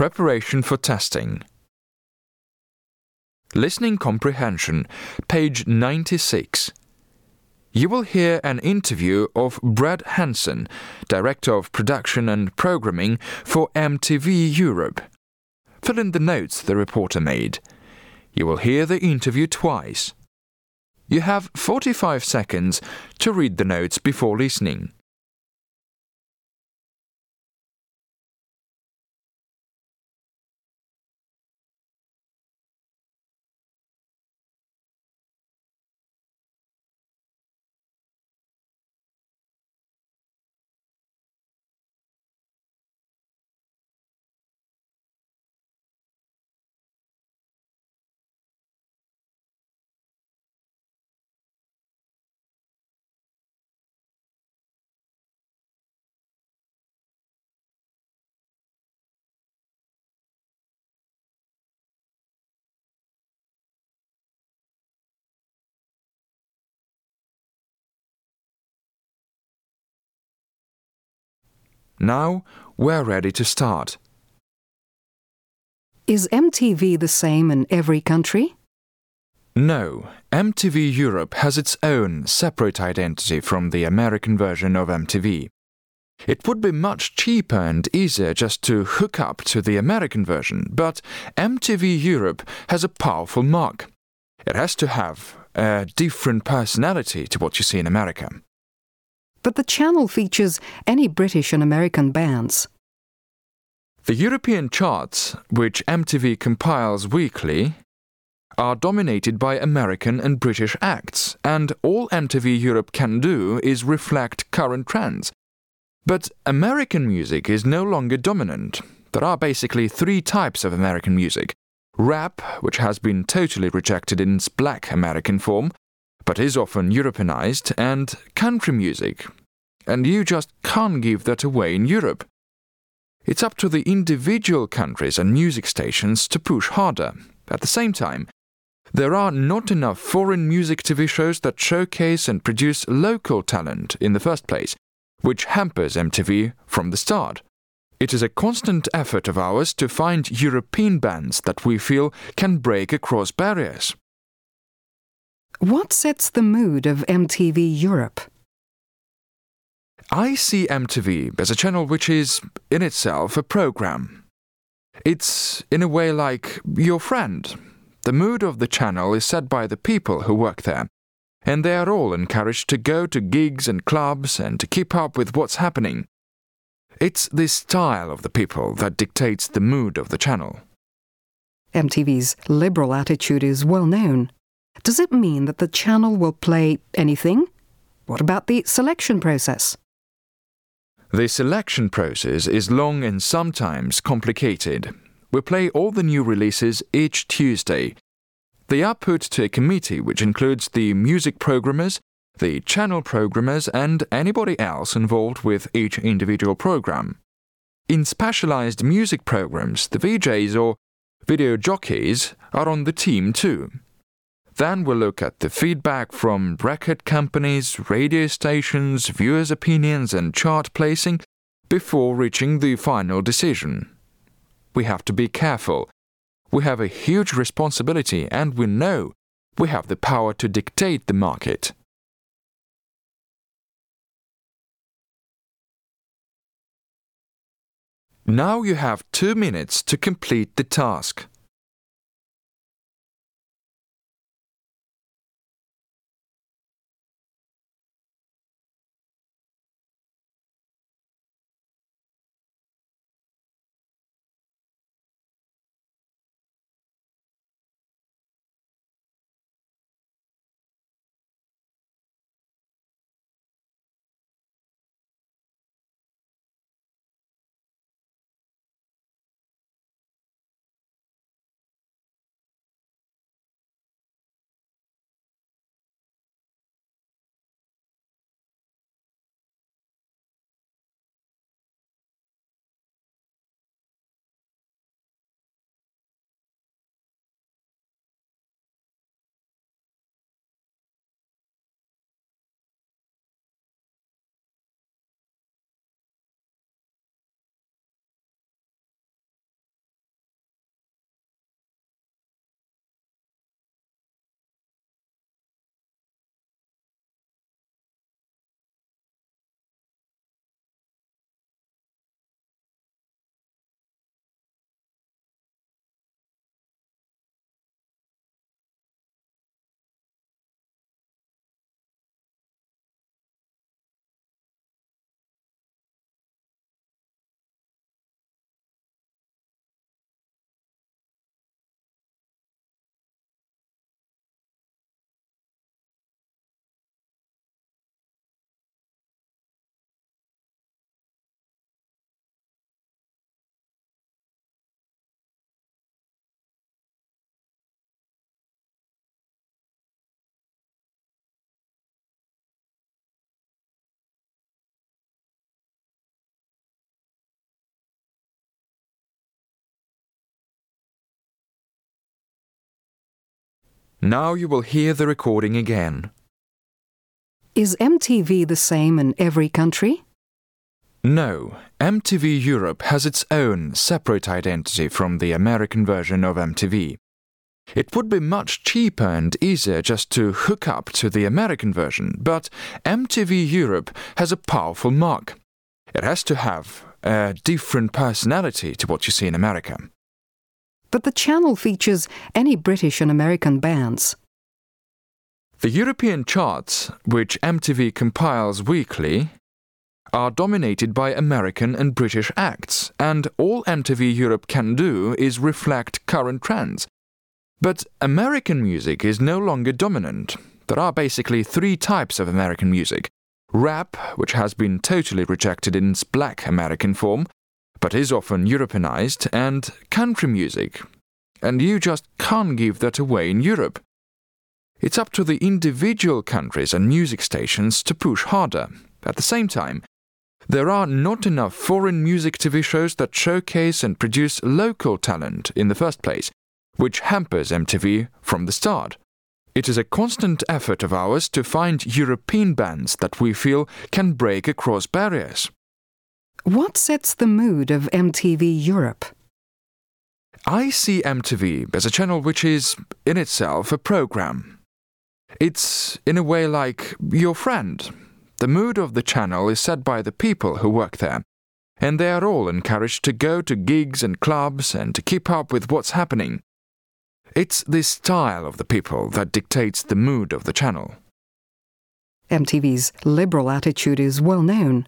Preparation for testing. Listening comprehension, page 96. You will hear an interview of Brad Hanson, Director of Production and Programming for MTV Europe. Fill in the notes the reporter made. You will hear the interview twice. You have 45 seconds to read the notes before listening. Now we're ready to start. Is MTV the same in every country? No, MTV Europe has its own separate identity from the American version of MTV. It would be much cheaper and easier just to hook up to the American version, but MTV Europe has a powerful mark. It has to have a different personality to what you see in America. But the channel features any British and American bands. The European charts, which MTV compiles weekly, are dominated by American and British acts, and all MTV Europe can do is reflect current trends. But American music is no longer dominant. There are basically three types of American music rap, which has been totally rejected in its black American form, but is often Europeanized, and country music. And you just can't give that away in Europe. It's up to the individual countries and music stations to push harder. At the same time, there are not enough foreign music TV shows that showcase and produce local talent in the first place, which hampers MTV from the start. It is a constant effort of ours to find European bands that we feel can break across barriers. What sets the mood of MTV Europe? I see MTV as a channel which is, in itself, a program. It's, in a way, like your friend. The mood of the channel is set by the people who work there, and they are all encouraged to go to gigs and clubs and to keep up with what's happening. It's the style of the people that dictates the mood of the channel. MTV's liberal attitude is well known. Does it mean that the channel will play anything? What about the selection process? The selection process is long and sometimes complicated. We play all the new releases each Tuesday. They are put to a committee which includes the music programmers, the channel programmers, and anybody else involved with each individual program. In specialized music programs, the VJs or video jockeys are on the team too. Then we'll look at the feedback from record companies, radio stations, viewers' opinions, and chart placing before reaching the final decision. We have to be careful. We have a huge responsibility, and we know we have the power to dictate the market. Now you have two minutes to complete the task. Now you will hear the recording again. Is MTV the same in every country? No, MTV Europe has its own separate identity from the American version of MTV. It would be much cheaper and easier just to hook up to the American version, but MTV Europe has a powerful mark. It has to have a different personality to what you see in America. But the channel features any British and American bands. The European charts, which MTV compiles weekly, are dominated by American and British acts, and all MTV Europe can do is reflect current trends. But American music is no longer dominant. There are basically three types of American music rap, which has been totally rejected in its black American form, but is often Europeanized, and country music. And you just can't give that away in Europe. It's up to the individual countries and music stations to push harder. At the same time, there are not enough foreign music TV shows that showcase and produce local talent in the first place, which hampers MTV from the start. It is a constant effort of ours to find European bands that we feel can break across barriers. What sets the mood of MTV Europe? I see MTV as a channel which is, in itself, a program. It's, in a way, like your friend. The mood of the channel is set by the people who work there, and they are all encouraged to go to gigs and clubs and to keep up with what's happening. It's the style of the people that dictates the mood of the channel. MTV's liberal attitude is well known.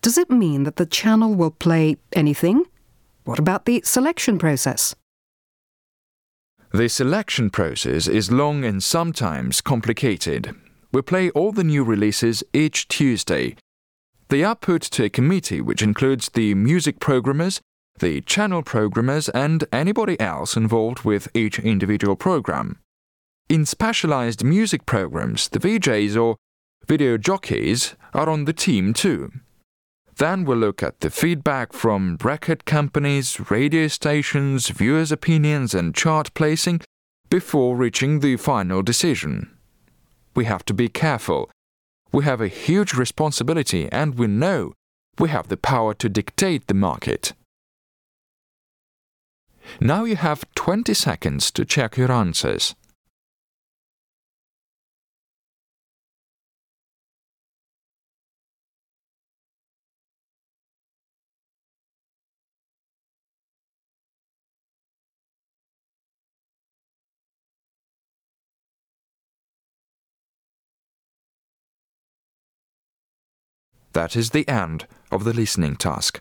Does it mean that the channel will play anything? What about the selection process? The selection process is long and sometimes complicated. We play all the new releases each Tuesday. They are put to a committee which includes the music programmers, the channel programmers, and anybody else involved with each individual program. In specialized music programs, the VJs or video jockeys are on the team too. Then we'll look at the feedback from record companies, radio stations, viewers' opinions, and chart placing before reaching the final decision. We have to be careful. We have a huge responsibility and we know we have the power to dictate the market. Now you have 20 seconds to check your answers. That is the end of the listening task.